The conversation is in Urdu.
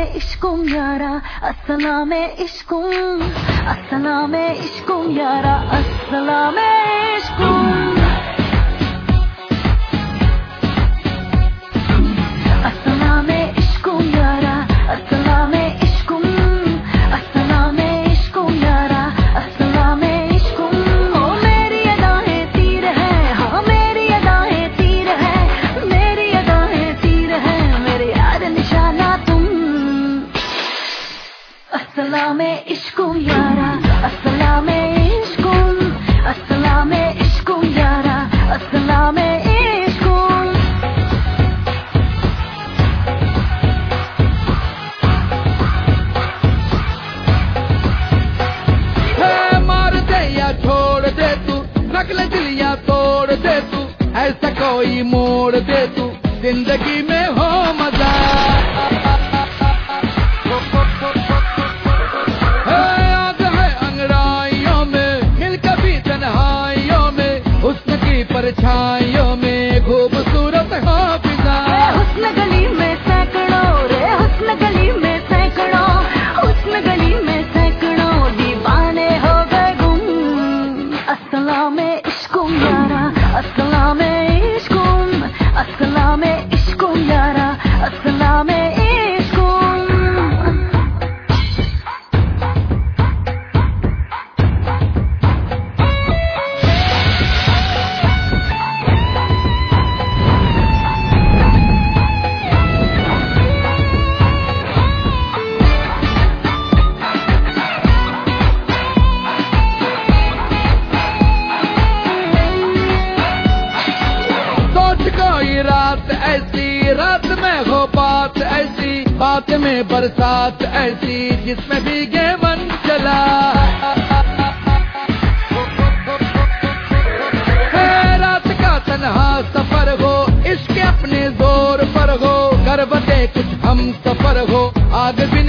عشقم یارا السلام عشقم السلام عشقم یارا السلام عشقم۔ السلام عشقم یارا، السلام عشقم السلام عشقم یارا، السلام عشقم ہے مار دے یا چھوڑ دے تو نقل دلیا توڑ دے تو، ایسا کوئی موڑ دے تو، زندگی میں ہو مزہ۔ پرچھائیوں میں خوبصورت حافظہ۔ حسن گلی میں سینکڑوں رے حسن گلی میں سینکڑوں، حسن گلی میں سینکڑوں دیوانے ہو گئے گم۔ السلام رات ایسی، رات میں ہو بات ایسی، بات میں برسات ایسی، جس میں بھی گیمن چلا۔ رات کا تنہا سفر ہو عشق اپنے زور پر ہو گربتے کچھ ہم سفر ہو، آگ بھی